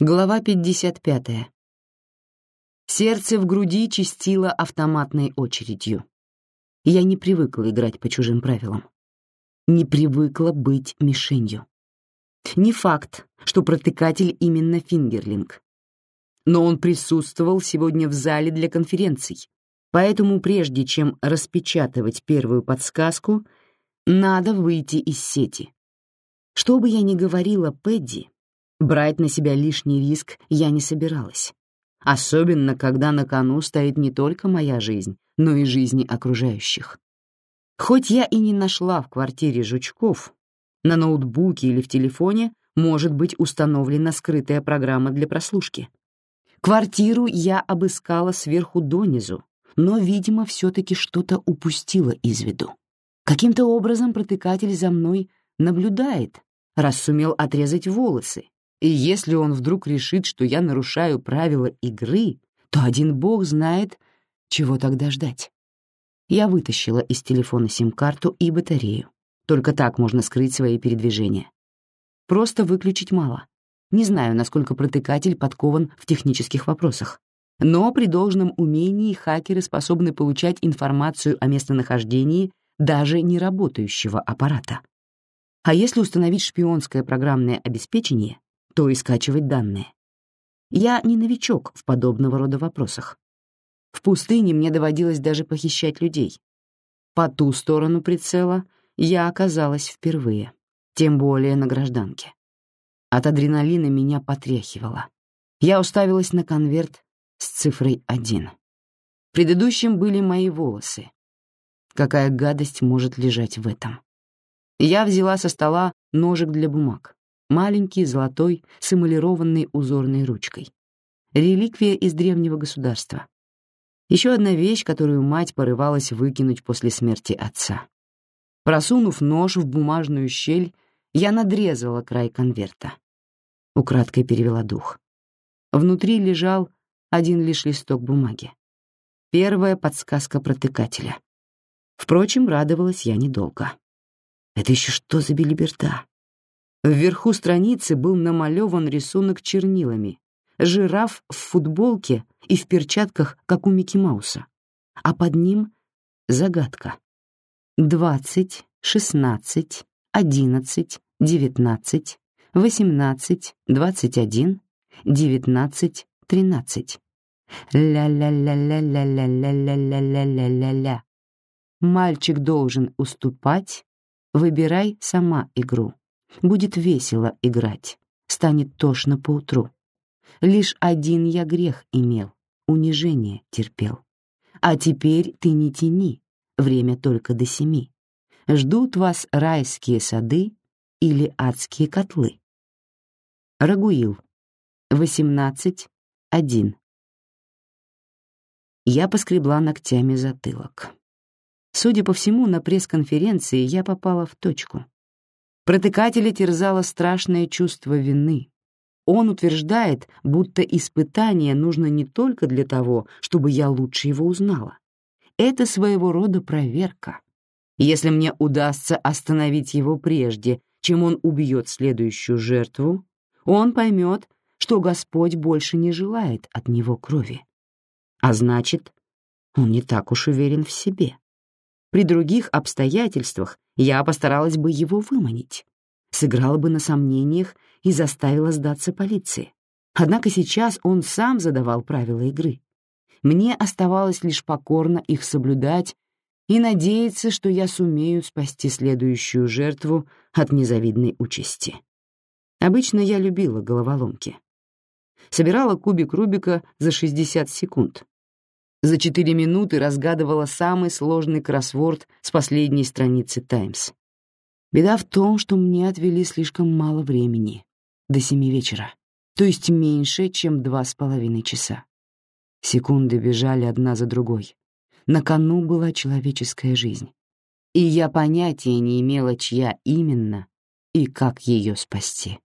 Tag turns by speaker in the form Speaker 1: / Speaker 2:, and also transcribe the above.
Speaker 1: Глава 55. Сердце в груди чистило автоматной очередью. Я не привыкла играть по чужим правилам. Не привыкла быть мишенью. Не факт, что протыкатель именно Фингерлинг. Но он присутствовал сегодня в зале для конференций, поэтому прежде чем распечатывать первую подсказку, надо выйти из сети. Что бы я ни говорила Пэдди, Брать на себя лишний риск я не собиралась. Особенно, когда на кону стоит не только моя жизнь, но и жизни окружающих. Хоть я и не нашла в квартире жучков, на ноутбуке или в телефоне может быть установлена скрытая программа для прослушки. Квартиру я обыскала сверху донизу, но, видимо, все-таки что-то упустила из виду. Каким-то образом протыкатель за мной наблюдает, раз сумел отрезать волосы, и если он вдруг решит, что я нарушаю правила игры, то один бог знает, чего тогда ждать. Я вытащила из телефона сим-карту и батарею. Только так можно скрыть свои передвижения. Просто выключить мало. Не знаю, насколько протыкатель подкован в технических вопросах. Но при должном умении хакеры способны получать информацию о местонахождении даже неработающего аппарата. А если установить шпионское программное обеспечение, то и скачивать данные. Я не новичок в подобного рода вопросах. В пустыне мне доводилось даже похищать людей. По ту сторону прицела я оказалась впервые, тем более на гражданке. От адреналина меня потряхивало. Я уставилась на конверт с цифрой один. Предыдущим были мои волосы. Какая гадость может лежать в этом? Я взяла со стола ножик для бумаг маленький, золотой, с эмалированной узорной ручкой. Реликвия из древнего государства. Еще одна вещь, которую мать порывалась выкинуть после смерти отца. Просунув нож в бумажную щель, я надрезала край конверта. Украдкой перевела дух. Внутри лежал один лишь листок бумаги. Первая подсказка протыкателя. Впрочем, радовалась я недолго. Это еще что за билиберда? Вверху страницы был намалеван рисунок чернилами. Жираф в футболке и в перчатках, как у Микки Мауса. А под ним — загадка. Двадцать, шестнадцать, одиннадцать, девятнадцать, восемнадцать, двадцать один, девятнадцать, тринадцать. Ля-ля-ля-ля-ля-ля-ля-ля-ля-ля-ля-ля. Мальчик должен уступать, выбирай сама игру. Будет весело играть, станет тошно поутру. Лишь один я грех имел, унижение терпел. А теперь ты не тяни, время только до семи. Ждут вас райские сады или адские котлы. Рагуил. 18.1. Я поскребла ногтями затылок. Судя по всему, на пресс-конференции я попала в точку. Протыкателя терзало страшное чувство вины. Он утверждает, будто испытание нужно не только для того, чтобы я лучше его узнала. Это своего рода проверка. Если мне удастся остановить его прежде, чем он убьет следующую жертву, он поймет, что Господь больше не желает от него крови. А значит, он не так уж уверен в себе. При других обстоятельствах я постаралась бы его выманить, сыграла бы на сомнениях и заставила сдаться полиции. Однако сейчас он сам задавал правила игры. Мне оставалось лишь покорно их соблюдать и надеяться, что я сумею спасти следующую жертву от незавидной участи. Обычно я любила головоломки. Собирала кубик Рубика за 60 секунд, за четыре минуты разгадывала самый сложный кроссворд с последней страницы «Таймс». Беда в том, что мне отвели слишком мало времени, до семи вечера, то есть меньше, чем два с половиной часа. Секунды бежали одна за другой. На кону была человеческая жизнь. И я понятия не имела, чья именно и как ее спасти.